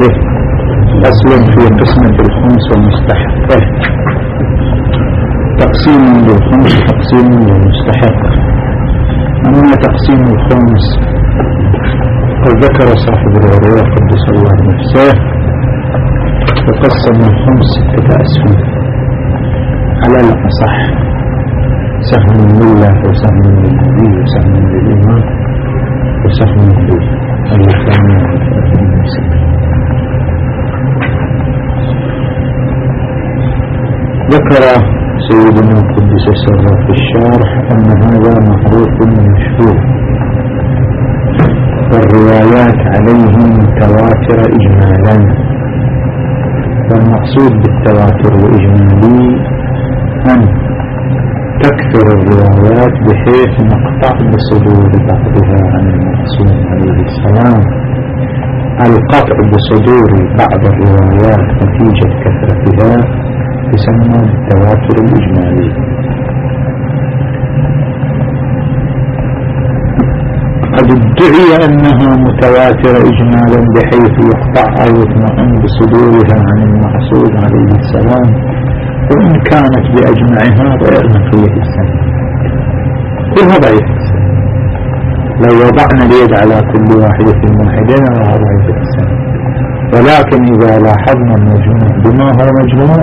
به أصل في قسمة الخمس ومستحقه تقسيم للخمس تقسيم للمستحق أما تقسيم الخمس قد ذكر صاحب الرواية قدس الله نفسه وقسم الخمس ستة أسهم على الأصح سهم لله وسهم للنبي وسهم للإمام وسهم للإسلام ذكر سيدنا قدس سره في الشارح أن هذا معروف مشهور. والروايات عليه متواترة إجمالا. والمقصود بالتواتر الإجمالي أن تكثر الروايات بحيث نقطع بصدور بعضها عن المقصود عليه السلام. القطع بصدور بعض الروايات نتيجة كثرتها يسمى بالتواتر الإجمالي. قد ادعي أنها متواترة إجمالا بحيث يقطع أو يطمئن بصدورها عن المحصول عليه السلام وإن كانت بأجمعها غير نقية السنة كلها ضعيف لو وضعنا اليد على كل واحدة واحدة لها ضعيفة السنة ولكن إذا لاحظنا المجموع بما هو مجموع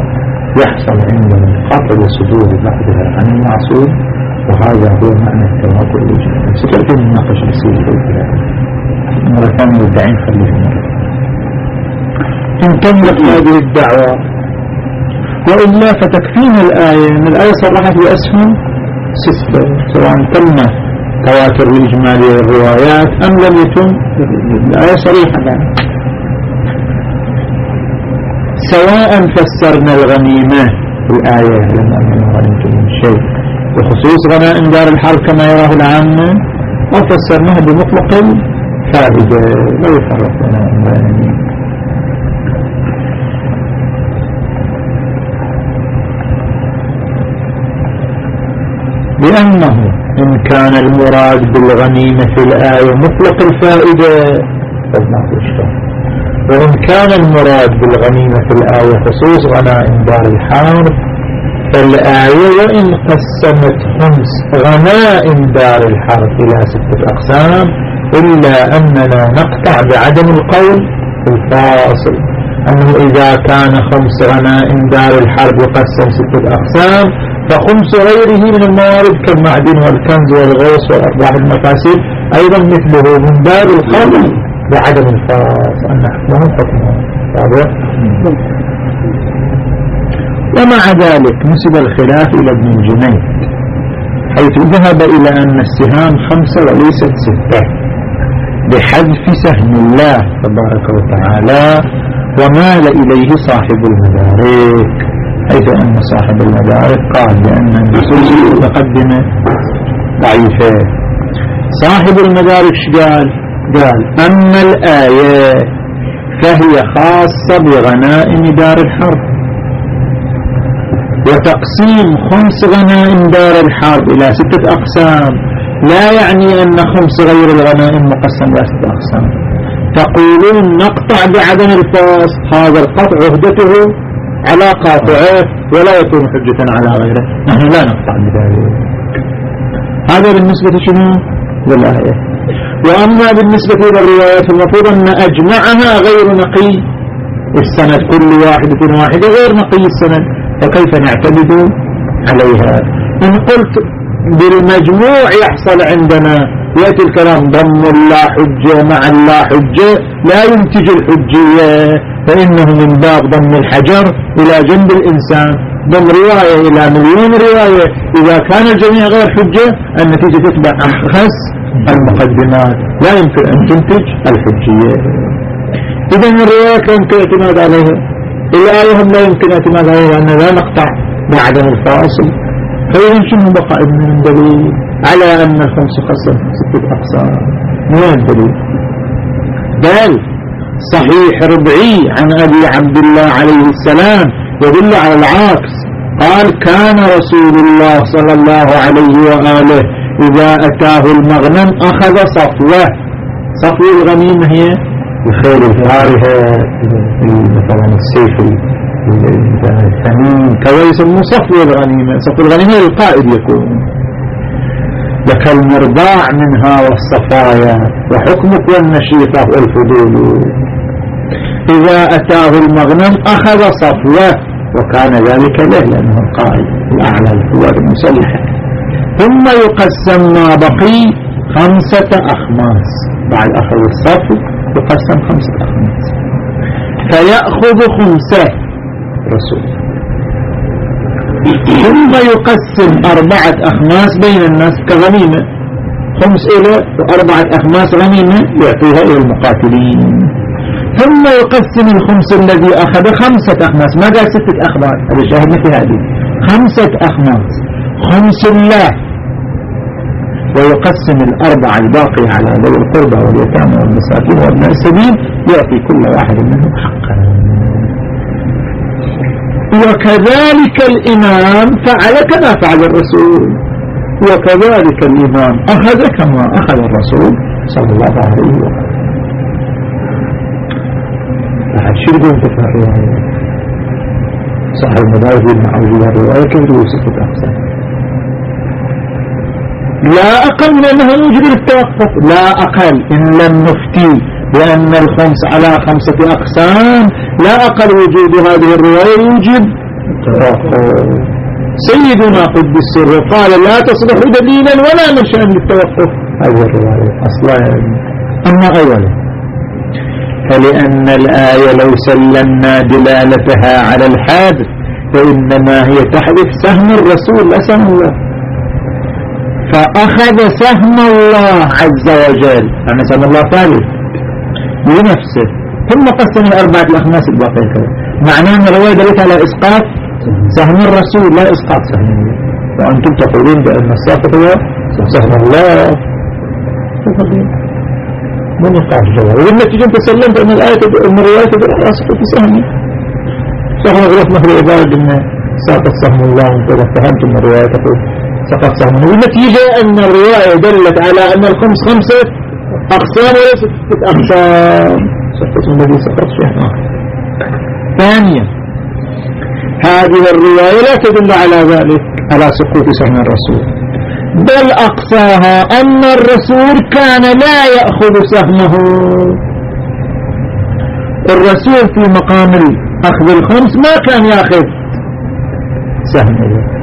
يحصل عندنا قطع صدور بعضها عن المعصوم وهذا هو معنى التواكل الإجمالي ستأتي نناقش بسيط مرة ثانية الدعين خليه مرة. إن هذه الدعوة وإلا فتكفينا الآية إن الآية صرحت بأسهم ستة سواء تم تواتر الإجمالي للروايات أم لم يتم الآية صريحة يعني. سواء فسرنا الغنيمة الآية لما غنمتم من شيء. بخصوص غنائم دار الحرب كما يراه العامة أو فسرناها بمطلق الفائدة لا يفرق بين لأنه إن كان المراد بالغنيمة في الآية مطلق الفائدة فما في وإن كان المراد بالغنيمة في الآية خصوص غنائم دار الحرب فالآية وإن قسمت خمس غنائم دار الحرب إلى ستة أقسام إلا أننا نقطع بعدم القول الفاصل. أنه إذا كان خمس غنائم دار الحرب يقسم ستة أقسام فخمس غيره من الموارد كالمعدن والكنز والغوص والأرباح المفاسد أيضا مثله من دار الحرب أن حكمه حكمه واضح ومع ذلك نسب الخلاف إلى ابن الجنيد حيث ذهب إلى أن السهام خمسة وليست ستة بحذف سهم الله تبارك وتعالى ومال إليه صاحب المدارك حيث أن صاحب المدارك قال بأن النصوص المتقدمة ضعيفة صاحب المدارك قال؟ قال أما الآية فهي خاصة بغنائم دار الحرب وتقسيم خمس غنائم دار الحرب إلى ستة أقسام. لا يعني أن خمس غير الغنائم مقسم إلى ستة أقسام. تقولون نقطع بعدم الفاس. هذا القطع عهدته على قاطعه ولا يكون حجة على غيره. نحن لا نقطع بذلك. هذا بالنسبة شنو للآية. وأما بالنسبة إلى الروايات المفروض أن أجمعها غير نقي السند كل واحدة واحدة غير نقي السند فكيف نعتمد عليها؟ إن قلت بالمجموع يحصل عندنا يأتي الكلام ضم لا حجة مع لا حجة لا ينتج الحجية فإنه من باب ضم الحجر إلى جنب الإنسان. ضم رواية إلى مليون رواية. إذا كان الجميع غير حجة النتيجة تتبع أخس المقدمات. لا يمكن أن تنتج الحجية. إذا الروايات لا يمكن اعتماد عليها. الآية هم لا يمكن اعتماد عليها لأن لا نقطع بعدم الفاصل. فإذا شنو بقى من دليل على أن الخمس قسم ستة أقسام ما الدليل؟ بل صحيح ربعي عن أبي عبد الله عليه السلام يدل على العكس. قال كان رسول الله صلى الله عليه وآله إذا أتاه المغنم أخذ صفوة. صفو الغنيمة هي؟ الخيل الفارهة مثلا السيف الثمين كذا يسموه صفو الغنيمة صفو الغنيمة للقائد يكون. لك المرضاع منها والصفايا وحكمك والنشيطة والفضول. إذا أتاه المغنم أخذ صفوة وكان ذلك له لأنه القائد الأعلى القوات المسلحة. ثم يقسم ما بقي خمسة أخماس. بعد أخذ الصفو يقسم خمسة أخماس. فيأخذ خمسة رسول ثم يقسم أربعة أخماس بين الناس كغنيمة. خمس إلى وأربعة أخماس غنيمة يعطيها إلى المقاتلين. ثم يقسم الخمس الذي أخذ خمسة أخماس. ما قال ستة أخماس؟ هذا شاهدنا في هذه. خمسة أخماس. خمس الله ويقسم الأربعة الباقية على ذوي القربى واليتامى والمساكين وابناء السبيل يعطي كل واحد منهم حقا وكذلك الإمام فعل كما فعل الرسول. وكذلك الإمام أخذ كما أخذ الرسول صلى الله عليه وسلم. شو يقول في الرواية صاحب المدارس المعوجة الرواية كيف ستة أقسام لا أقل من أنه يوجد التوقف لا أقل. إن لم نفتي. لأن الخمس على خمسة أقسام لا أقل وجود هذه الرواية يوجد سيدنا قد السر قال لا تصلح دليلا ولا منشأ للتوقف. هذه الرواية أصلا أما أولا فلأن الآية لو سلمنا دلالتها على الحادث فإنما هي تحذف سهم الرسول لا سهم الله. فأخذ سهم الله عز وجل. أنا سهم الله ثالث. لنفسه ثم قسم الأربعة الأخماس الباقية معناه أن الرواية دلت على إسقاط سهم الرسول لا إسقاط سهم الله وأنتم تقولون بأن الساقط هو سهم الله. من يقع الجواب؟ والنتيجة انت سلمت ان الآية أن الرواية تدل على سقوط سهمي سهل غلطنا في العباد إن سقط سهم الله. وانت فهمت ان الرواية تقول سقط سهم والنتيجة أن الرواية دلت على أن الخمس خمسة أقسام وليست ستة اقسام سقط الذي سقط شيء ثانيا هذه الرواية لا تدل على ذلك على سقوط سهم الرسول. بل أقصاها أن الرسول كان لا يأخذ سهمه. الرسول في مقام أخذ الخمس ما كان يأخذ سهمه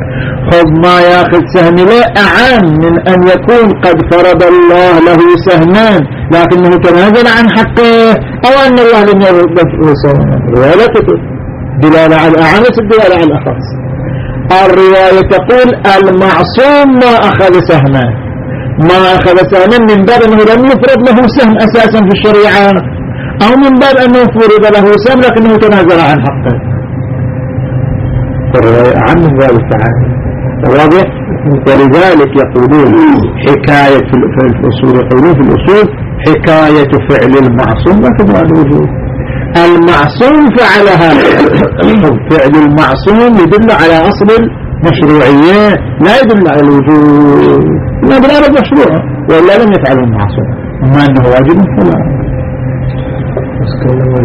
خذ ما ياخذ سهم له أعم من أن يكون قد فرض الله له سهمان لكنه تنازل عن حقه أو أن الله لم يرد له سهمان ولا دلالة على الأعم الدلالة على الأخص الرواية تقول المعصوم ما أخذ سهما. ما أخذ سهما من باب أنه لم يفرض له سهم أساسا في الشريعة أو من باب أنه فرض له سهم لكنه تنازل عن حقه. الرواية أعم تعالى واضح ولذلك يقولون حكاية في الأصول يقولون في الأصول حكاية فعل المعصوم لا تدعى الوجود. المعصوم فعلها فعل المعصوم يدل على أصل المشروعية لا يدل على الوجود. لا بالأرض مشروع وإلا لم يفعل المعصوم. أما أنه واجب فلا.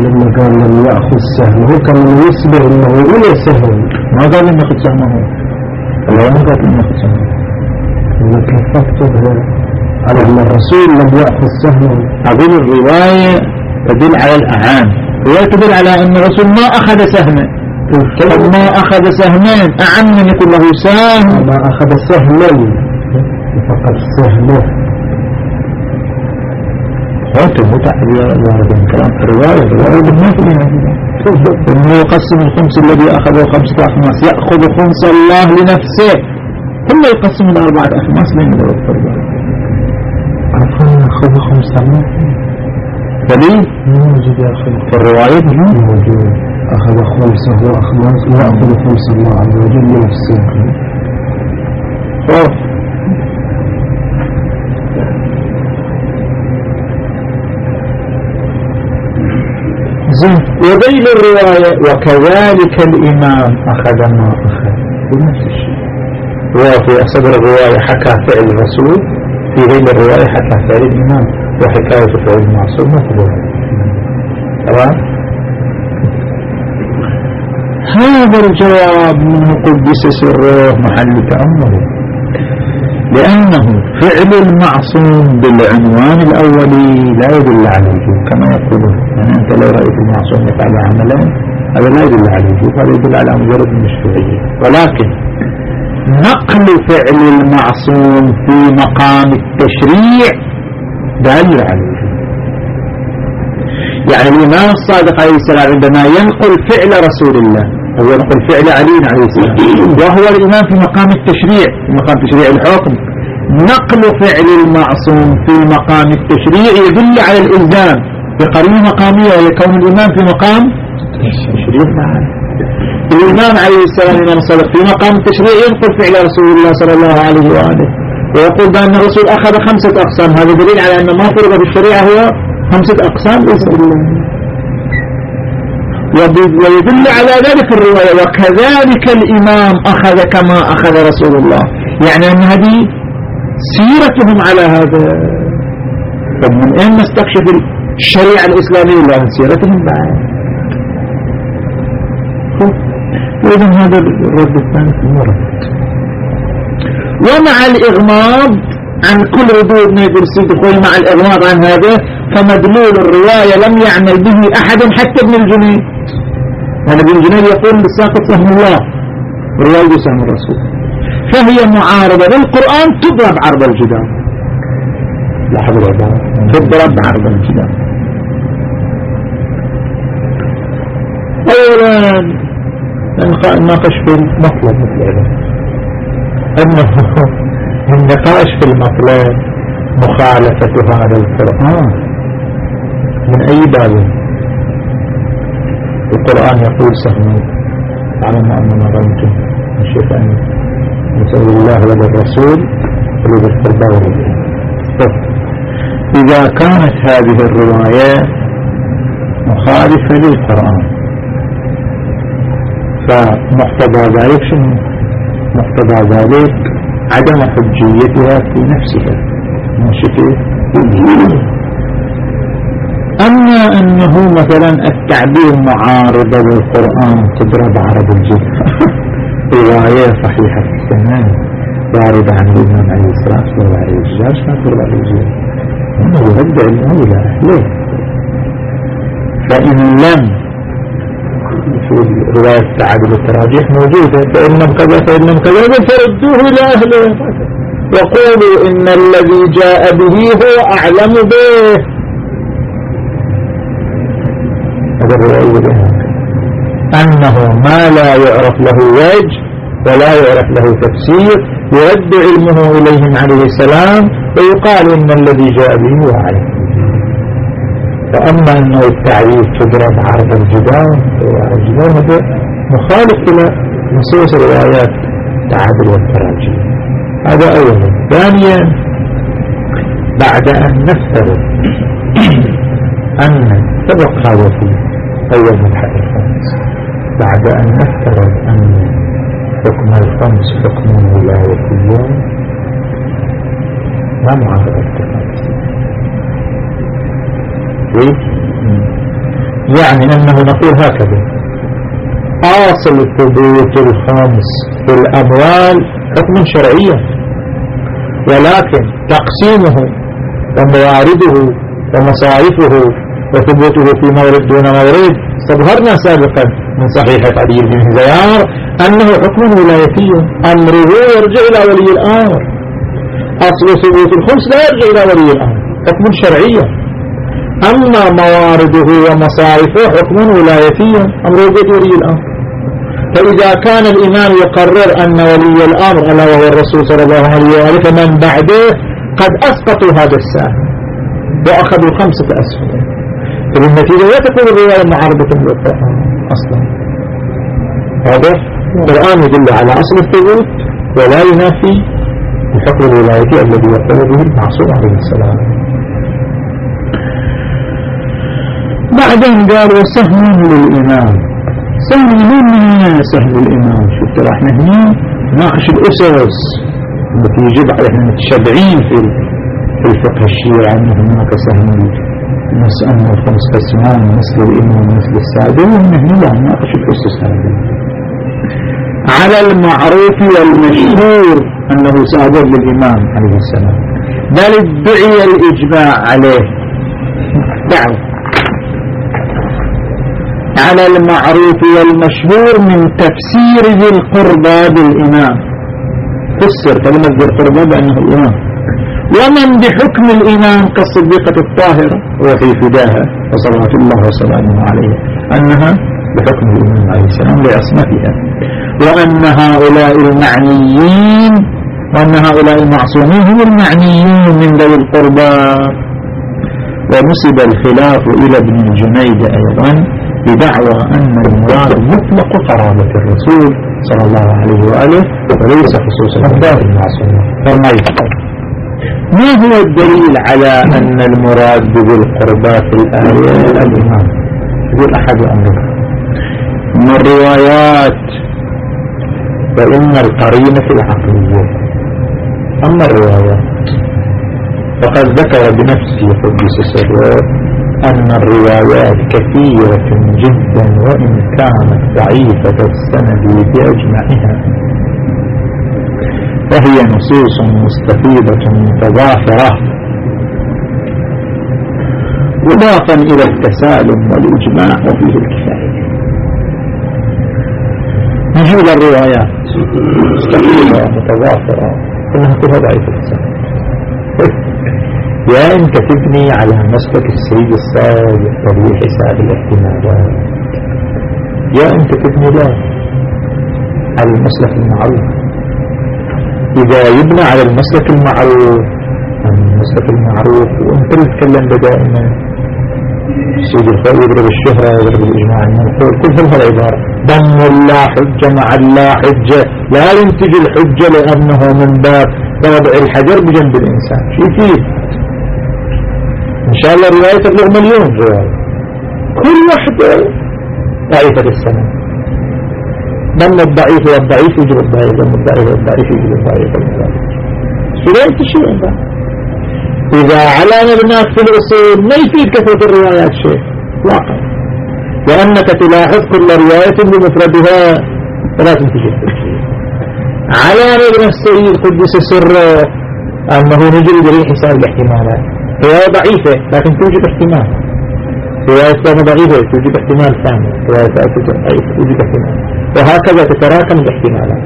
لما قال لم يأخذ سهمه كان يسبه أنه ولا سهم ما قال لم يأخذ سهمه الله ما قال لم يأخذ سهمه تكتب على أن الرسول لم يأخذ سهمه أقول الرواية تدل على الأعام ويعتبر على أن الرسول ما أخذ سهما ما أخذ سهمان أعم من يكون له سهم ما أخذ سهما فقط سهمه هاتف متعب من كلام الرواية الرواية بالنسبة إنه يقسم الخمس الذي أخذه خمسة أخماس يأخذ خمس الله لنفسه. ثم يقسم الأربعة أخماس بين ذوي القربى عرفنا أخذ خمسة أخماس دليل؟ موجود يا أخي في الرواية موجود أخذ خمسة وأخماس وأخذ خمسة الله عز وجل من السنة زين وبين الرواية وكذلك الإمام أخذ ما أخذ. بنفس الشيء وفي صدر الرواية حكى فعل الرسول في غير الرواية حكى فعل الإمام وحكاية فعل المعصوم تدور تمام؟ هذا الجواب من قدس سره محل تأمل لأنه فعل المعصوم بالعنوان الأولي لا يدل على الوجوب كما يقولون يعني أنت لو رأيت المعصوم يفعل عملا هذا لا يدل على الوجوب هذا يدل على مجرد المشروعية ولكن نقل فعل المعصوم في مقام التشريع دال على الوجوب. يعني الإمام الصادق عليه السلام عندما ينقل فعل رسول الله أو ينقل فعل علي عليه السلام. وهو الإمام في مقام التشريع في مقام تشريع الحكم. نقل فعل المعصوم في مقام التشريع يدل على الإلزام بقرينة مقامية لكون الإمام في مقام التشريع. الإمام عليه السلام الإمام الصادق في مقام التشريع ينقل فعل رسول الله صلى الله عليه وآله. ويقول بأن الرسول أخذ خمسة أقسام هذا دليل على أن ما فرض في الشريعة هو خمسة أقسام ليس بالله. ويدل على ذلك الرواية. وكذلك الإمام أخذ كما أخذ رسول الله. يعني أن هذه سيرتهم على هذا. فمن أين نستكشف الشريعة الإسلامية لأن سيرتهم؟ بعد وإذا هذا الرد الثاني في المرض ومع الإغماض عن كل ردود ما يقول الخوي مع الإغماض عن هذا فمدلول الرواية لم يعمل به أحد حتى ابن الجنيد. يعني ابن الجنيد يقول للساقط سهم الله رواية سهم الرسول. فهي معارضة للقرآن تضرب عرض الجدار لاحظ العبارة تضرب عرض الجدار أولا نناقش في المطلب مثل أنه النقاش في المطلب مخالفة هذا القرآن. من أي باب؟ القرآن يقول سهم علم أن ما غنتم من شيء أن نسأل الله ولا الرسول ولذا القربى طيب. إذا كانت هذه الرواية مخالفة للقرآن فمقتضى ذلك شنو؟ مقتضى ذلك عدم حجيتها في نفسها. ماشي أما أنه مثلا التعبير معارضة بالقرآن تضرب عرض الجد رواية صحيحة في السماء واردة عن الإمام عليه الصلاة والسلام. عليه الجاج ما تضرب الجد أنه يرجع الأولى. أهله فإن لم في رواية التعادل والتراجيح موجودة. فإنهم كذا فإنهم كذا فردوه إلى أهله. وقولوا إن الذي جاء به هو أعلم به. هذا الرواية أنه ما لا يعرف له وجه ولا يعرف له تفسير يرد علمه إليهم عليه السلام ويقال إن الذي جاء به هو أعلم فأما أنه التعريف تضرب عرض الجدار الجدار هذا مخالف إلى نصوص روايات التعادل والتراجي هذا أولا ثانيا بعد أن نفترض أن سبق هذا في أول مبحث الخمس بعد أن نفترض أن حكم الخمس حكم ولايتي ما معارضة التفاصيل يعني أنه نقول هكذا أصل ثبوت الخمس في الأموال حكم شرعية ولكن تقسيمه وموارده ومصارفه وثبوته في مورد دون مورد. استظهرنا سابقا من صحيحة علي بن زيار أنه حكم ولايتي أمره يرجع إلى ولي الأمر. أصل ثبوت الخمس لا يرجع إلى ولي الأمر حكم شرعية أما موارده ومصارفه حكم ولايتي أمر ولي الأمر. فإذا كان الإمام يقرر أن ولي الأمر ألا وهو الرسول صلى الله عليه وآله فمن بعده قد أسقطوا هذا السهم وأخذوا خمسة أسهم. فبالنتيجة لا تكون الرواية معارضة للقرآن أصلا. هذا القرآن يدل على أصل الثبوت ولا ينافي الحكم الولايتي الذي يقول به المعصوم عليه السلام. بعدين قال وسهم للإمام. سهم من سهم الإمام. شفت إحنا هنا؟ ناقش الأسس التي يجب إحنا متشبعين في في الفقه الشيعي أن هناك سهم أن الخمس قسمان مثل الإمام مثل السادة ونحن لا نناقش الأسس هذه على المعروف والمشهور أنه سادر للإمام عليه السلام. بل ادعي الإجماع عليه. دعوة. على المعروف والمشهور من تفسير ذي القربى بالإمام. فسر كلمة القربى بأنه الإمام. ومن بحكم الإمام كالصديقة الطاهرة. وفي فداها وصلوات الله وسلامه عليه أنها بحكم الإمام عليه السلام لعصمتها وأن هؤلاء المعنيين وأن هؤلاء المعصومين هم المعنيين من ذوي القربى. ونسب الخلاف إلى ابن الجنيد أيضا بدعوى أن المراد مطلق قرابة الرسول صلى الله عليه وآله وليس خصوصا المعصومين. فما يفعل ما هو الدليل على أن المراد بذي القربى في الآية؟ الإمام يقول أحد أمرك من الروايات فإن القرينة العقلية. أما الروايات فقد ذكر بنفسه قدس سره أن الروايات كثيرة جدا وإن كانت ضعيفة السند بأجمعها وهي نصوص مستفيدة متضافرة. مضافا إلى التسالم والإجماع وفيه الكفاية. نجيب الروايات؟ مستفيدة متضافرة. كلها كلها ضعيفة. يا انت تبني على مسلك السيد الصادق طبيعي حساب الاحتمالات. يا انت تبني لا. على المسلك المعروف. إذا يبنى على المسلك المعروف. المسلك المعروف. وانت اللي تتكلم دائما سيد الخير يضرب الشهرة يضرب الإجماع المنقول كل هذه العبارة. ضم لا حجة مع اللا حجة لا ينتج الحجة لأنه من باب. طابع الحجر بجنب الإنسان. شيء فيه؟ إن شاء الله رواية تبلغ مليون رواية. كل واحدة ضعيفة السنة. ضم الضعيف والضعيف يجب الضعيف ضم الضعيف والضعيف يجب الضعيف. سليت شيء إذا على مبناك في الأصول ما يفيد كثرة الروايات شيء؟ واقع. وأنك تلاحظ كل رواية بمفردها فلازم تجد. على مبنى السيد قدس سره أنه نجري بريح حساب الاحتمالات رواية ضعيفة لكن توجد احتمال. رواية ضعيفة توجد احتمال ثاني. رواية ضعيفة توجد احتمال. وهكذا تتراكم الاحتمالات.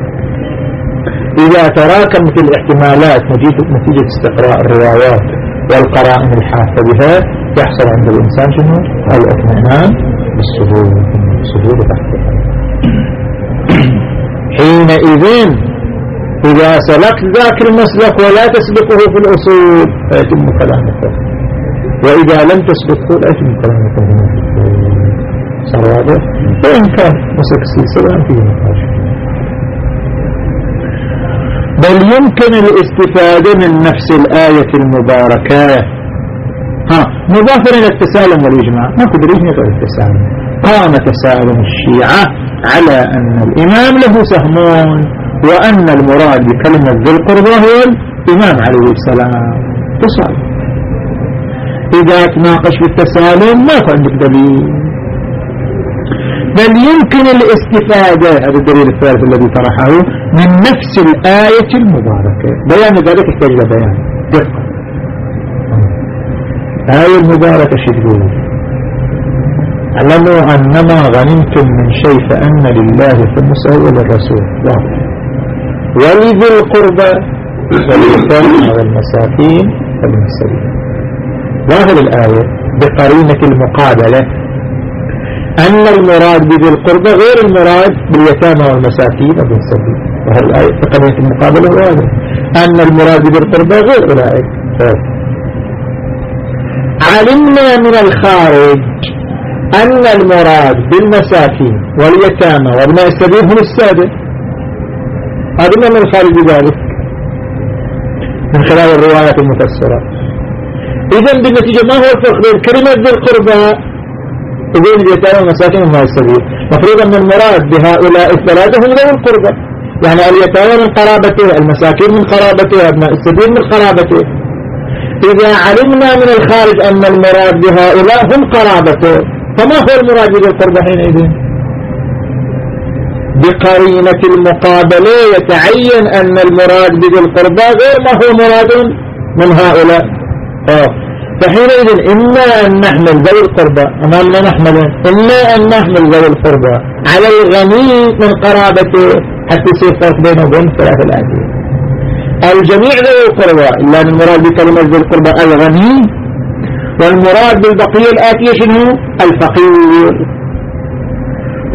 إذا تراكمت الاحتمالات نتيجة استقراء الروايات والقرائن الحافة بها يحصل عند الإنسان شنو؟ الاطمئنان بالسهول بالسهول تحت حينئذ إذا سلكت ذاك المسلك ولا تسبقه في الأصول فيتم كلامك. وإذا لم تسبقه لا يتم كلامك. وإن كان مسك السلسلة فيه نقاش بل يمكن الاستفادة من نفس الآية المباركة. ها مضافا إلى التسالم والإجماع. ما يجني غير التسالم قام تسالم الشيعة على أن الإمام له سهمون وأن المراد بكلمة ذي القربى هو الإمام عليه السلام. تسالم إذا تناقش في ما عندك دليل. بل يمكن الاستفادة هذا الدليل الثالث الذي طرحه من نفس الآية المباركة. بيان ذلك يحتاج بيان. دقة. آية المباركة شدوا أعلموا أنما غنمتم من شيء فأن لله خمسه وللرسول ولذي القربى واليتامى والمساكين وابن السبيل ظاهر الآية بقرينة المقابلة. أن المراد بذي القربة غير المراد باليتامى والمساكين وابن السبيل وهذه الآية تقنية المقابلة واضح. أن المراد بذي القربة غير أولئك. علمنا من الخارج أن المراد بالمساكين واليتامى وابن السبيل هم السادة علمنا من الخارج بذلك من خلال الروايات المفسرة. إذا بالنتيجة ما هو الفرق بين كلمة ذي القربى تقول اليتامى والمساكين وما السبيل. مفروض أن المراد بهؤلاء الثلاثة هم ذوي القربى. يعني اليتامى من قرابته المساكين من قرابته أبناء السبيل من قرابته. إذا علمنا من الخارج أن المراد بهؤلاء هم قرابته فما هو المراد بذي القربة حينئذ؟ بقرينة المقابلة يتعين أن المراد بذي القربة غير ما هو مراد من هؤلاء. آه. فحينئذ إما أن نحمل ذوي القربة أمامنا نحمل إما أن نحمل ذوي القربة على الغني من قرابته حتى يصير فرق بينه وبين الثلاثة الآتية الجميع ذوي القربى إلا أن المراد بكلمة ذوي القربى الغني والمراد بالبقية الآتية شنو؟ الفقير.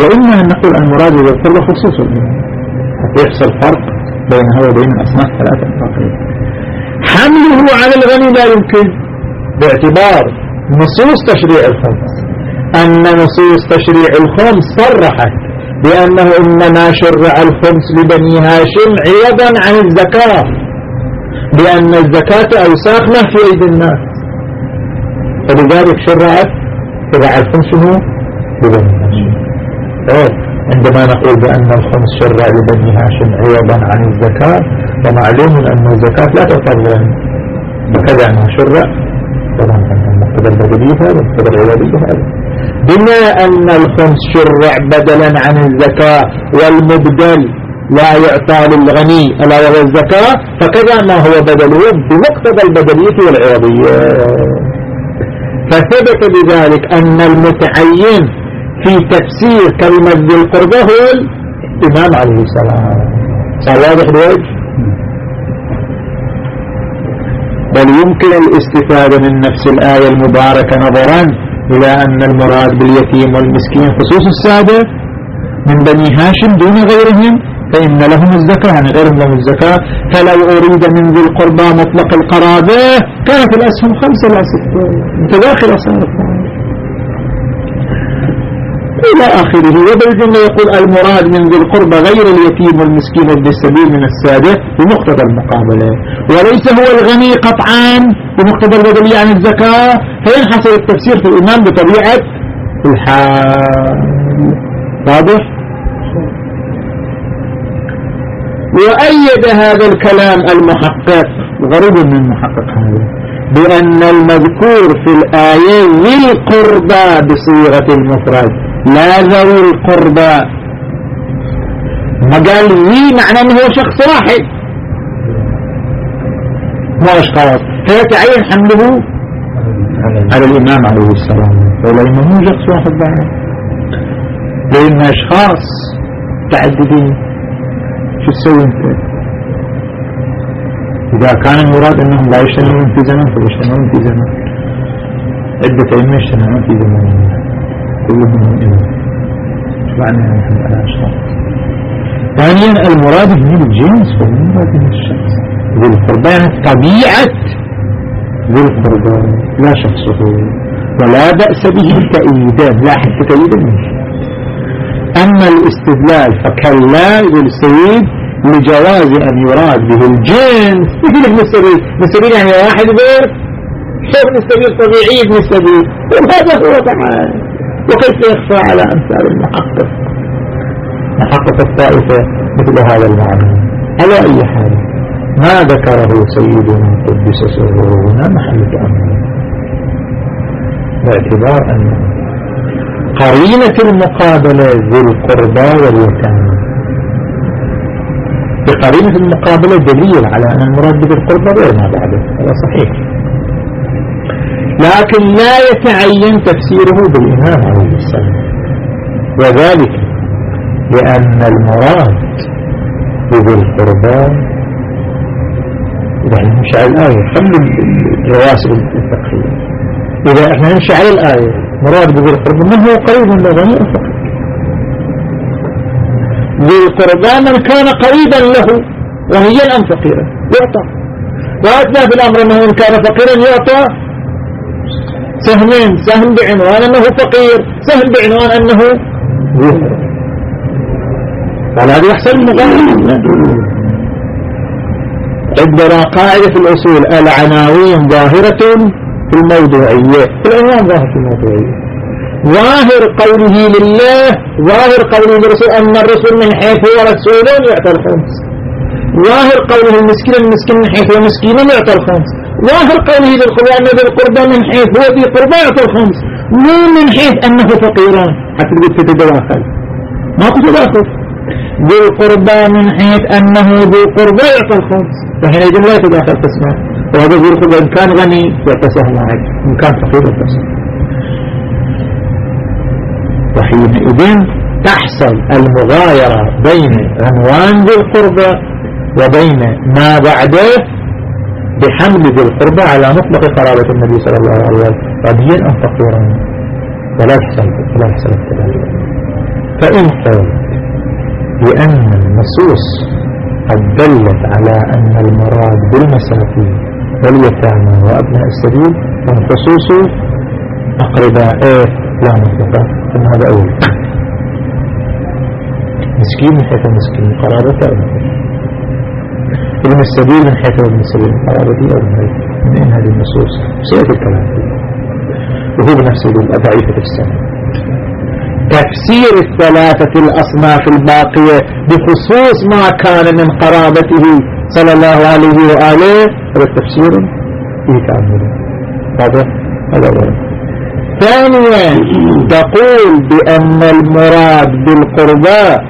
وإما أن نقول المراد ذوي القربى خصوص حتى يحصل فرق بينها وبين الأصناف الثلاثة الفقير حمله على الغني لا يمكن. باعتبار نصوص تشريع الخمس. أن نصوص تشريع الخمس صرحت بأنه إنما شرع الخمس لبني هاشم عوضا عن الزكاة لأن الزكاة أوساخ ما في أيدي الناس فلذلك شرعت شرع الخمس هو لبني هاشم طيب. عندما نقول بأن الخمس شرع لبني هاشم عوضا عن الزكاة فمعلوم أن الزكاة لا تعتبر وكذا أنها شرع؟ هذا العوضي هذا بما أن الخمس شرع بدلا عن الزكاة والمبدل لا يعطى للغني ألا وهو الزكاة فكذا ما هو بدله بمقتضى البدلية والعوضية فثبت بذلك أن المتعين في تفسير كلمة ذي القربة هو الإمام عليه السلام. صار واضح الوجه بل يمكن الاستفادة من نفس الآية المباركة نظرا إلى أن المراد باليتيم والمسكين خصوص السادة من بني هاشم دون غيرهم فإن لهم الزكاة يعني غيرهم لهم الزكاة. فلو أريد من ذي القربى مطلق القرابة كانت الأسهم خمسة لا ستة متداخلة صارت إلى آخره. وبالجملة يقول المراد من ذي القربى غير اليتيم والمسكين وابن السبيل من السادة بمقتضى المقابلة. وليس هو الغني قطعا بمقتضى البدلية عن الزكاة. فينحصر التفسير في الإمام بطبيعة الحال. واضح؟ وأيد هذا الكلام المحقق غريب من المحقق هذا بأن المذكور في الآية للقربى بصيغة المفرد. لا ذوي القربى. ما قال لي معنى إنه هو شخص واحد مو اشخاص فيتعين حمله؟ على الإمام عليه السلام. ولأنه مو شخص واحد بعد. لأن أشخاص متعددين شو تسوي انت إذا كان المراد أنهم لا يجتمعون في زمن فيجتمعون في زمن عدة أئمة يجتمعون في زمن ثانيا المراد من الجنس والمراد من الشخص. ذي القربان طبيعة ذي القربان لا شخصه ولا بأس به تأييدا لا حتى منه أما الاستدلال فكلا يقول السيد لجواز أن يراد به الجنس. مثل ابن السبيل ابن السبيل يعني واحد غير. ابن السبيل طبيعي ابن السبيل. وهذا هو طبعا. وكيف يخفى على أمثال المحقق؟ محقق الطائفة مثل هذا المعنى على أي حال؟ ما ذكره سيدنا قدس سره هنا محل تأمل باعتبار أن قرينة المقابلة ذي القربى واليتامى بقرينة المقابلة دليل على أن المراد بذي القربى غير ما بعده. هذا صحيح. لكن لا يتعين تفسيره بالإمام عليه السلام. وذلك لأن المراد بذي القربان إذا نمشي على الآية خلي الرواسب الفقهية إذا إحنا نمشي على الآية مراد بذي القربان من هو قريب من الغني الفقير ذي القربان من كان قريبا له غنيا أم فقيرا يعطى. وأتنا في الأمر أنه إن كان فقيرا يعطى. سهمين سهم بعنوان أنه فقير. سهم بعنوان أنه قال هذا يحصل عندنا قاعدة في الأصول العناوين ظاهرة في الموضوعية. العنوان ظاهر في الموضوعية. ظاهر قوله لله ظاهر قوله للرسول أن الرسول من حيث هو رسول يعطى الخمس. ظاهر قوله المسكين المسكين من حيث هو مسكين يعطى الخمس. ظاهر قوله ذي القربى من حيث هو قربى يعطى الخمس. مو من حيث أنه فقيران حتى تقول تتداخل ماكو تداخل ذي القربى من حيث أنه ذي قربى يعطى الخمس. فهنا يجب لا يتداخل قسمان وهذا ذي القربى إن كان غني يعطى سهم واحد إن كان فقير يعطى سهم وحينئذ تحصل المغايرة بين عنوان ذي القربى وبين ما بعده بحمل ذي القربى على مطلق قرابة النبي صلى الله عليه وسلم. غنيا أم فقيرا ولا يحصل ولا يحصل فإن قلت بأن النصوص قد دلت على أن المراد بالمساكين واليتامى وأبناء السبيل هم خصوص أقرباء لا مطلقة هذا أول مسكين من حيث المسكين قرابته أو ابن السبيل من حيث ابن السبيل. قرابته أو من أين هذه النصوص؟ سيأتي الكلام. وهو بنفسه ضعيفة السنة تفسير الثلاثة الأصناف الباقية بخصوص ما كان من قرابته صلى الله عليه وآله هذا التفسير فيه تعمل هذا هذا هو. ثانيا تقول بأن المراد بالقرباء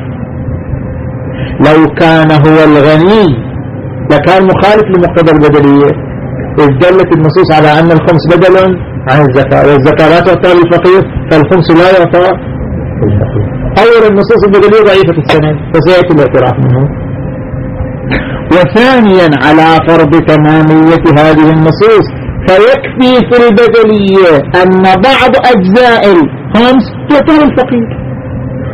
لو كان هو الغني لكان مخالف لمقتضى البدلية. إذ دلت النصوص على أن الخمس بدل عن الزكاة والزكاة لا تعطى للفقير فالخمس لا يعطى للفقير. أولا النصوص البدلية ضعيفة السنة فسيأتي الاعتراف منه وثانيا على فرض تمامية هذه النصوص فيكفي في البدلية أن بعض أجزاء الخمس تعطى للفقير.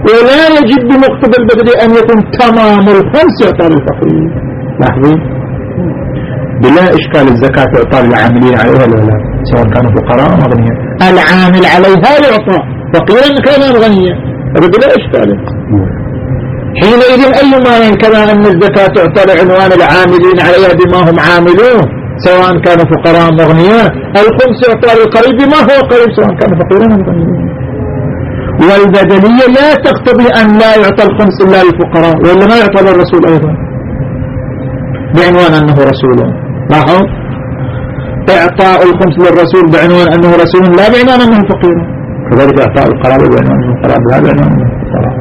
ولا يجب بمقتضى البدلية أن يكون تمام الخمس يعطى للفقير. لاحظين بلا إشكال الزكاة تعطى للعاملين عليها ولا لا؟ سواء كانوا فقراء أو أغنياء. العامل عليها يعطى فقيرا كان غنيا هذا بلا إشكال. حينئذ أي ما كما أن الزكاة تعطى لعنوان العاملين عليها بما هم عاملون سواء كانوا فقراء أم أغنياء. الخمس يعطى للقريب ما هو قريب سواء كان فقيرا أم غنيا والبدلية لا تقتضي أن لا يعطى الخمس إلا للفقراء وإلا ما يعطى للرسول أيضا. بعنوان أنه رسول. لاحظ إعطاء الخمس للرسول بعنوان أنه رسول لا بعنوان أنه فقير. كذلك إعطاء القرابة بعنوان أنه قرابة لا بعنوان أنه فقراء.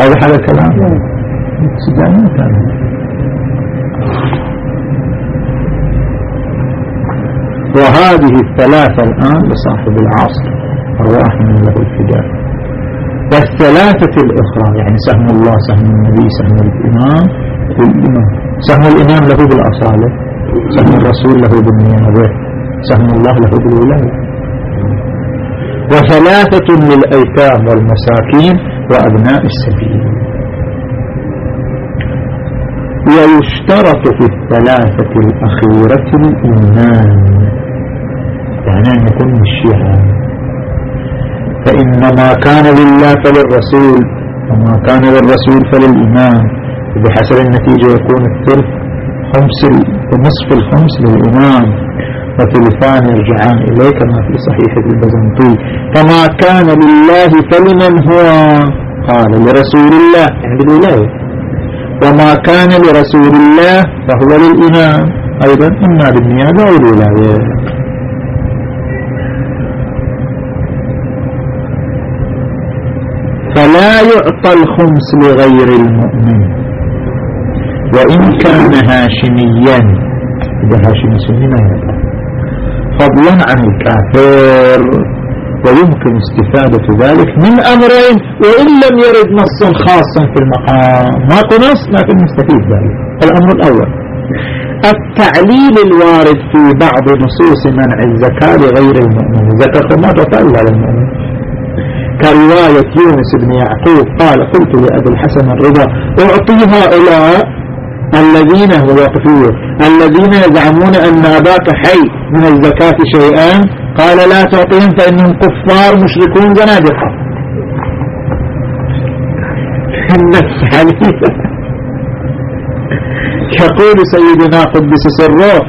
هذا هذا الكلام وهذه الثلاثة الآن لصاحب العصر أرواح من له الفداء. والثلاثة الأخرى يعني سهم الله سهم النبي سهم الإمام سهم الإمام له بالأصالة سهم الرسول له بالنيابة سهم الله له بالولاية وثلاثة للأيتام والمساكين وأبناء السبيل. ويشترط في الثلاثة الأخيرة الإيمان يعني أن يكون من الشيعة فإنما كان لله فللرسول وما كان للرسول فللإمام بحسب النتيجة يكون الثلث خمس ونصف الخمس للإمام وثلثان يرجعان إليه كما في صحيح البزنطي فما كان لله فلمن هو؟ قال لرسول الله. يعني بالولاية وما كان لرسول الله فهو للإمام أيضا إما بالنيابة أو الولاية فلا يعطى الخمس لغير المؤمن. وإن كان هاشميا إذا هاشمي سني ما يعطى. فضلا عن الكافر ويمكن استفادة ذلك من أمرين وإن لم يرد نص خاصا في المقام. ما نص لكن نستفيد ذلك. الأمر الأول التعليل الوارد في بعض نصوص منع الزكاة لغير المؤمن. الزكاة ما إلا للمؤمن. كرواية يونس بن يعقوب قال قلت لأبي الحسن الرضا أعطي هؤلاء الذين وقفوا الذين يزعمون أن أباك حي من الزكاة شيئان قال لا تعطيهم فإنهم كفار مشركون زنادقة النفس حديثة يقول سيدنا قدس سره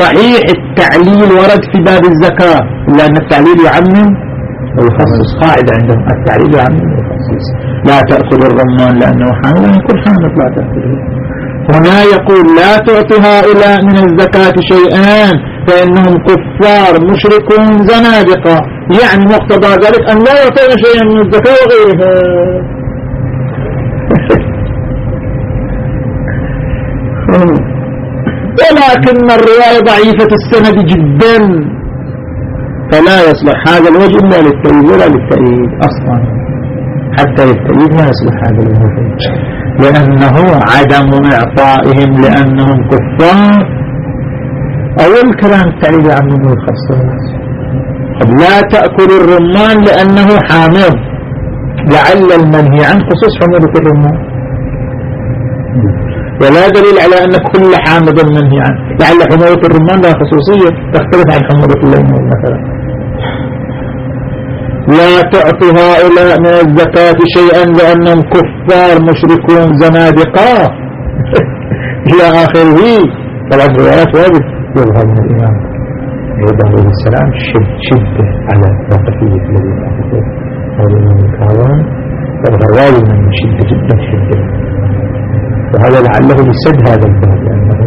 صحيح التعليل ورد في باب الزكاة لأن التعليل يعمم ويخصص قاعدة عندهم. التعريض عن ويخصص لا تأخذ الرمان لأنه حامل. يكون حامل لا تأخذه. هنا يقول لا تعطي هؤلاء من الزكاة شيئا. فإنهم كفار مشركون زنادقة. يعني مقتضى ذلك أن لا يعطون شيئا من الزكاة وغيرها. ولكن الرواية ضعيفة السند جدا. فلا يصلح هذا الوجه إلا للتأييد ولا للتأييد أصلا. حتى للتأييد ما يصلح هذا الوجه. لأنه عدم إعطائهم لأنهم كفار. أول كلام التأييد عن من الخصائص لا تأكل الرمان لأنه حامض. لعل المنهي عن خصوص حموضة الرمان. ولا دليل على أن كل حامض منهي عنه. لعل حموضة الرمان لها خصوصية. تختلف عن حموضة الليمون مثلا. لا تعطي هؤلاء من الزكاة شيئا لأنهم كفار مشركون زنادقة. إلى آخره. طبعا روايات واجب يظهر من الإمام عيد عليه السلام شد شدة على وقفية الذي أعطته هذا الإمام الكاظم واجب من شدة جدا شدة. وهذا لعله لسد هذا الباب لأنه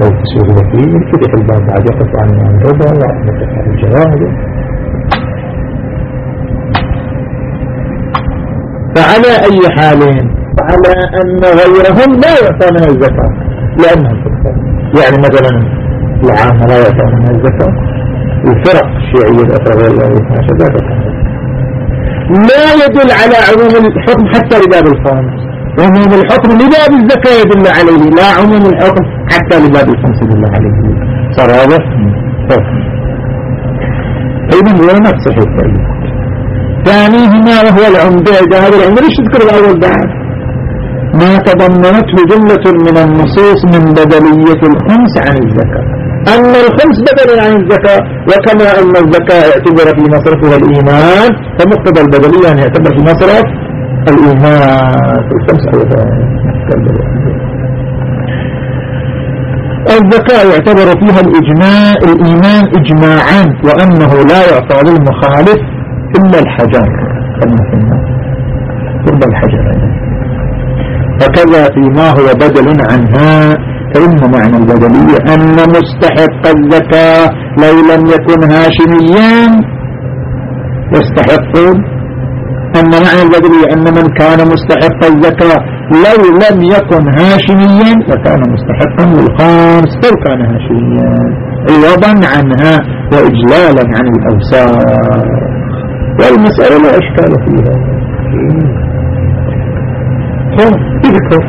لو تسوه فيه ينفتح الباب بعد يقف عن الربا ويقف عن الجواهر فعلى أي حال؟ على أن غيرهم لا يعطون الزكاة لأنهم يعني مثلا العامة لا يعطون الزكاة الفرق الشيعية الأخرى غير الله لا يدل على عموم الحكم حتى لباب الخامس عموم الحكم لباب الزكاة يدل عليه. لا عموم الحكم حتى لباب الخمس يدل عليه. صار واضح؟ أيضا هو نفس الحكم ثانيهما وهو العمدة هذا العمدة ليش تذكر الأول بعد ما تضمنته جملة من النصوص من بدلية الخمس عن الزكاة أن الخمس بدل عن الزكاة وكما أن الزكاة اعتبر في مصرفها الإيمان فمقتضى البدلية أن يعتبر في مصرف الإيمان. الخمس الذكاء. يعتبر فيها الإجماع الإيمان إجماعا وأنه لا يعطى للمخالف إلا الحجر. إلا الحجر. فكذا فيما هو بدل عنها؟ فإن معنى البدلية أن مستحق الزكاة لو لم يكن هاشميا. يستحقون. أن معنى البدلية أن من كان مستحق الزكاة لو لم يكن هاشميا فكان مستحقا للخامس لو كان هاشميا. عوضا عنها وإجلالا عن الأوساط. والمسألة لا إشكال فيها. يذكر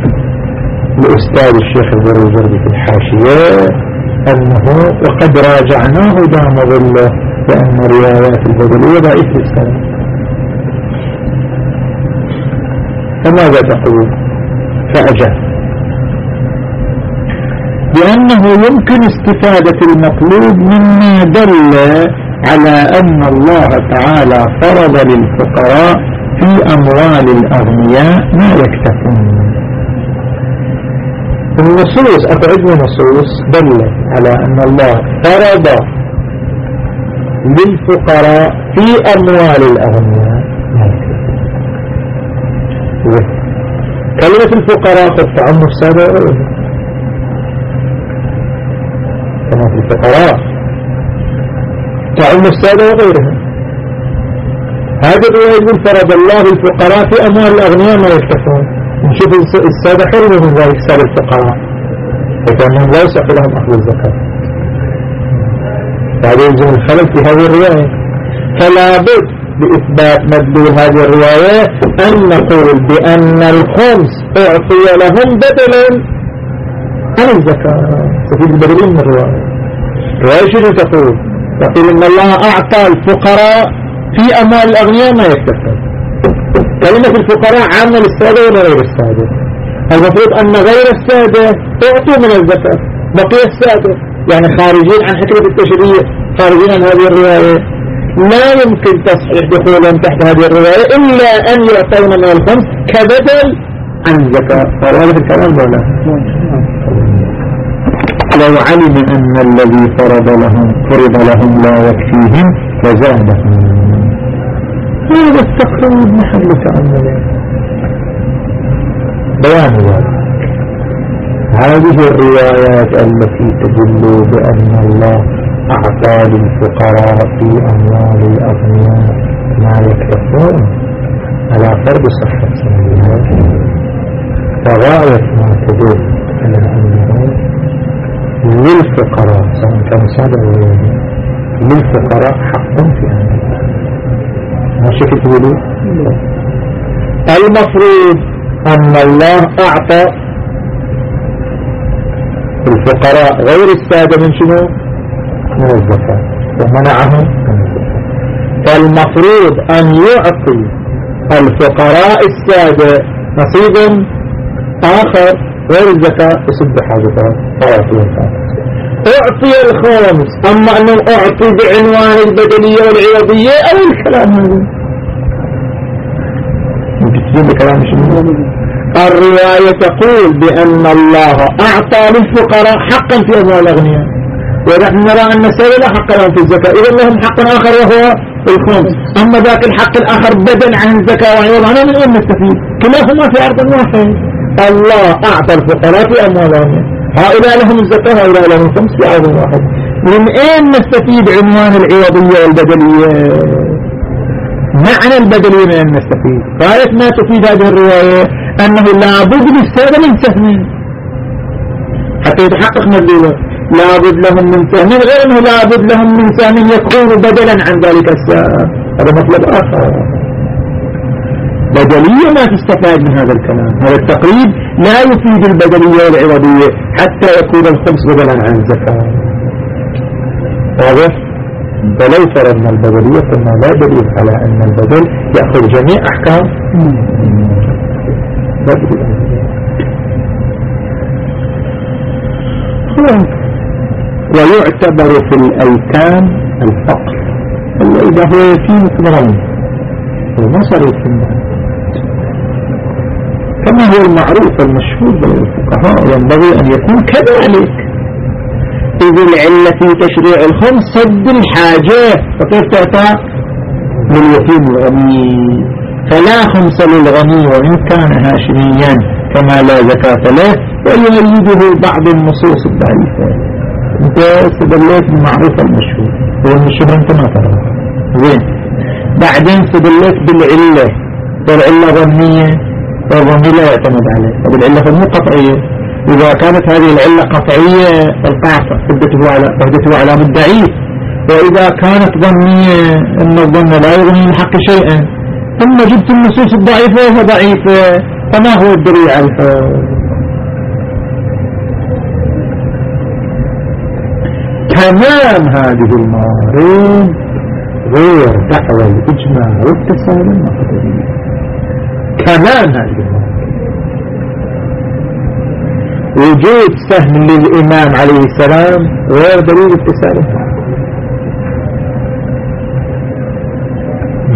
الأستاذ الشيخ الزروزردي في الحاشية أنه وقد راجعناه دام ظله بأن روايات البدلية ضعيف السلام فماذا تقول؟ فأجاب لأنه يمكن استفادة المطلوب مما دل على أن الله تعالى فرض للفقراء في أموال الأغنياء ما يكتفون. النصوص أتعد نصوص دلت على أن الله فرض للفقراء في أموال الأغنياء ما يكتفون. كلمة الفقراء قد تعم السادة كلمة الفقراء. تعم السادة وغيرهم هذا الرواية يقول فرض الله الفقراء في أموال الأغنياء ما يكتفون نشوف السادة حرموا من ذلك سادة الفقراء. فكأنهم لا يصح لهم أخذ الزكاة. هذا يلزم الخلل في هذه الرواية. فلا بد بإثبات مدلول هذه الرواية أن نقول بأن الخمس أعطي لهم بدلا عن الزكاة. تفيد بدلين من الرواية. الرواية شنو تقول؟ تقول إن الله أعطى الفقراء في أموال الأغنياء ما يكتفل كلمة الفقراء عامة للسادة ولا غير السادة؟ المفروض أن غير السادة أعطوا من الزكاة. بقي السادة. يعني خارجين عن حكمة التشريع خارجين عن هذه الرواية. لا يمكن تصحيح دخولهم تحت هذه الرواية إلا أن يعطون من الخمس كبدل عن الزكاة. فهذا الكلام ولا؟ لو علم أن الذي فرض لهم فرض لهم لا يكفيهم فزادهم هذا التقريب محل تأمل بيان ذلك هذه الروايات التي تدل بأن الله أعطى للفقراء في أموال الأغنياء ما يكفون. على فرض صحة سنوات فغاية ما تدل على أنه للفقراء سواء كان سادة ولا للفقراء حق في هذا ما شكل تقولوا المفروض أن الله أعطى الفقراء غير السادة من شنو؟ من الزكاة. ومنعهم من الزكاة. فالمفروض أن يعطي الفقراء السادة نصيب آخر غير الزكاة يسد حاجتهم فيعطي الخامس أعطي الخامس. أما أنه أعطي بعنوان البدلية والعياضية أو الكلام هذا. بكلام شنو؟ الرواية تقول بأن الله أعطى للفقراء حقا في أموال الأغنياء. ونحن نرى أن السبب حق لهم في الزكاة. إذا لهم حق آخر وهو الخمس. أما ذاك الحق الآخر بدل عن الزكاة وعوض من أين نستفيد. كلاهما في عرض واحد الله أعطى الفقراء في أموال الأغنياء هؤلاء لهم الزكاة وهؤلاء لهم الخمس في عرض واحد. من أين نستفيد عنوان العوضية والبدلية معنى البدلية من أن نستفيد؟ غاية ما تفيد هذه الرواية أنه لابد للسادة من سهم. حتى يتحقق مدلوله لابد لهم من سهم غير أنه لابد لهم من سهم يكون بدلا عن ذلك السهم. هذا مطلب آخر. بدلية ما تستفاد من هذا الكلام. هذا التقريب لا يفيد البدلية والعوضية حتى يكون الخمس بدلا عن الزكاة. واضح؟ فلو فرضنا البدلية قلنا لا دليل على أن البدل يأخذ جميع أحكام. ويعتبر في الأيتام الفقر. إذا هو يتيم كبران ومصر يتيم كما هو المعروف المشهور بين الفقهاء؟ ينبغي أن يكون كذلك. إذ العلة في تشريع الخمس سد الحاجة فكيف تعطى؟ لليتيم الغني. فلا خمس للغني وإن كان هاشميا كما لا زكاة له ويؤيده بعض النصوص الضعيفة. أنت استدليت بالمعروف المشهور هو المشهور أنت ما ترى زين. بعدين استدليت بالعلة. والعلة ظنية والظني لا يعتمد عليه. وبالعلة مو قطعية. إذا كانت هذه العلة قطعية فالقاعدة حدته على حدته على مدعيه وإذا كانت ظنية أن الظن لا يغني من حق شيئا ثم جبت النصوص الضعيفة وهي ضعيفة فما هو الدليل على تمام هذه الموارد غير دعوة الإجماع والتسالم تمام الموارد وجود سهم للإمام عليه السلام غير دليل التسالم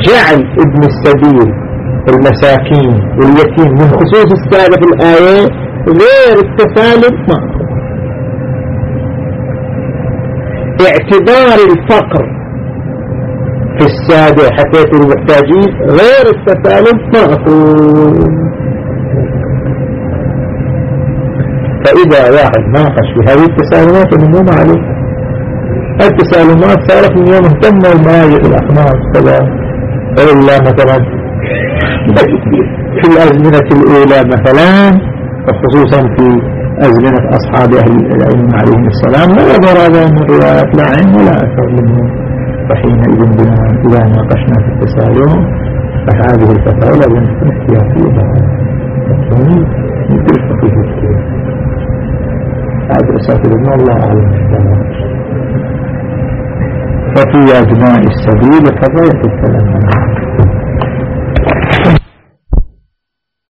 جعل ابن السبيل المساكين واليتيم من خصوص السادة في الآية غير التسالب معه. اعتبار الفقر في السادة حتى يكونوا محتاجين غير التسالب معقول فإذا واحد ناقش في هذه التسالمات مو معلوم. التسالمات صارت من يوم اهتم الماجئ الأخماس كذا. إلا مثلا في الأزمنة الأولى مثلا وخصوصا في أزمنة أصحاب أهل العلم عليهم السلام لا هذا من روايات لا علم ولا أثر منهم. فحينئذ بنا إذا ناقشنا في التسالم فهذه الفتاوى لازم تكون احتياطية بها مثل الفقيه الكبير هذا أساتذة الله أعلم ففي أجماع السبيل كذا يتكلم